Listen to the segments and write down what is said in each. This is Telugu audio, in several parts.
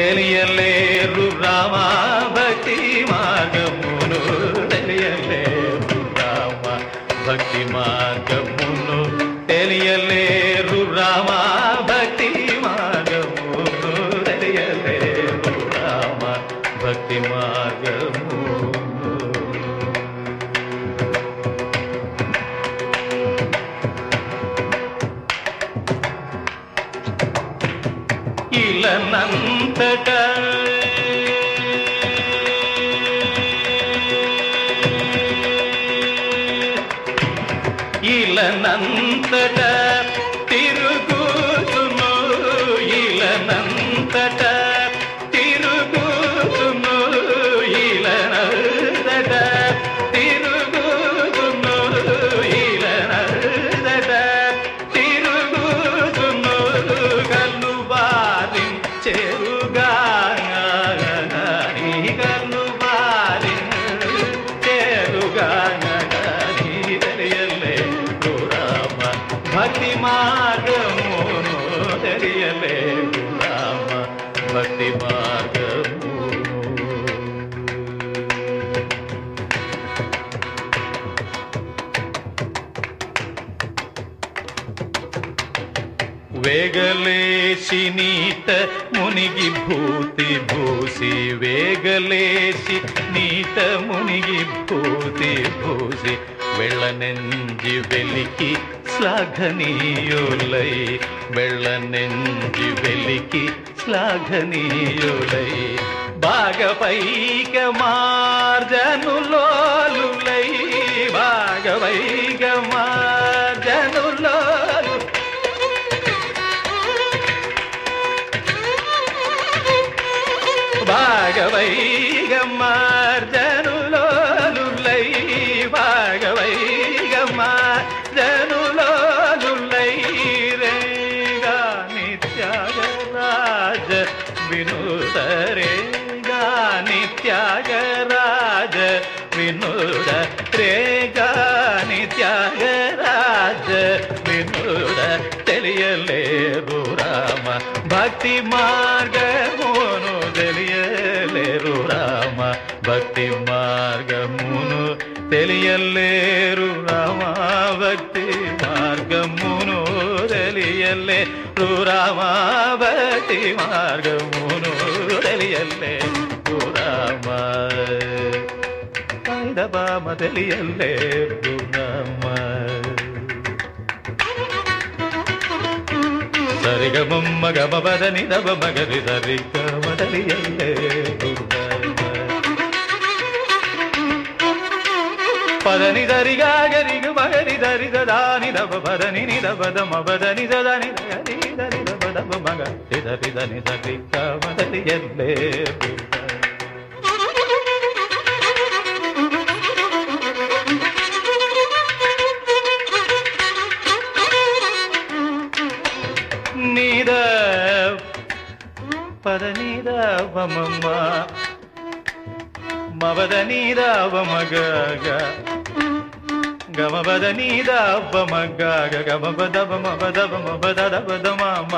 తెలియలేరు రామాభక్తి మార్గమును తెలియలేరు రామ భక్తి మార్గమును తెలియలేరు రామా భక్తి మార్గమును తెలియలేరు రామ భక్తి మార్గమును ఇలనంతట ఇలనంతట తెలియలే రామ భక్తి మార్గము. వేగలేసి నీట మునిగి భూతి భూసి వేగలేసి నీట మునిగి భూతి భూసి వెళ్ళనెంజి వెలికి శ్లాఘనీయులై వెళ్ళనెంజి వెలికి శ్లాఘనీయులై భాగపైక మార్జనులోలులై భాగపైక మార్జనులోలు భాగవైగమార్జనులోలులై నిత్యాగరాజ వినుత రేగా నిత్యాగరాజ వినుద రేగా నిత్యాగరాజ వినుద తెలియలేరు రామ భక్తి మార్గమును తెలియలేరు రామ భక్తి మార్గమును తెలియలేరు రామ భక్తి మార్గమును తెలియలేరు రామ భక్తి మార్గమును తెలియలేరు రామ బామ తెలియలేరు రామ సరిగమమ్మ గమ పదని దమ మగరి సరిగమ తెలియలేరు పదని దరిగా గరిగు మగరి దరి దాని దబ పదని ని దబ దమ పదని దని గరి దరి దబ దబ మగ దరి దని సరిగమ తెలియలేరు నీద పద నీద వమమ్మ మవద నీద వమగ గమ పద నీద వమగ మగ్గ గమబద మబద మబద దబద మామ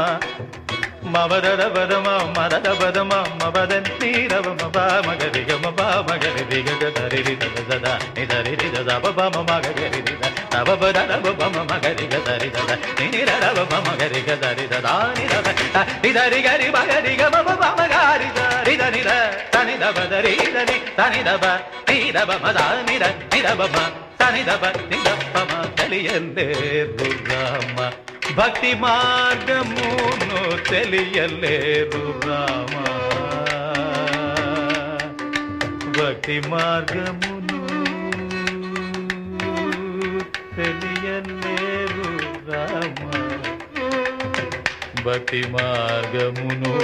మబద దబద మద దబద మవద నీరవ మబ మగరి గమ బా మగరి దిగ గరి రి దద నిదరి ని దబ రి దద బ బ మగ గరి దబ బ దద బ బ మగరి గ దరి దద నిర దబ ర బ మగరి గ దరి దద ని నిదరి గరి మగరి గమ బ బ మగరి దరి రి ద ని ద తని దబ దరి ద తని దబ ని దబ మద నిర ద ని మ తని దబ ని దబ మ తెలియలేరు రామ భక్తి మార్గమును తెలియలేరు రామ భక్తి మార్గమును తెలియలేరు రామ భక్తి మార్గమును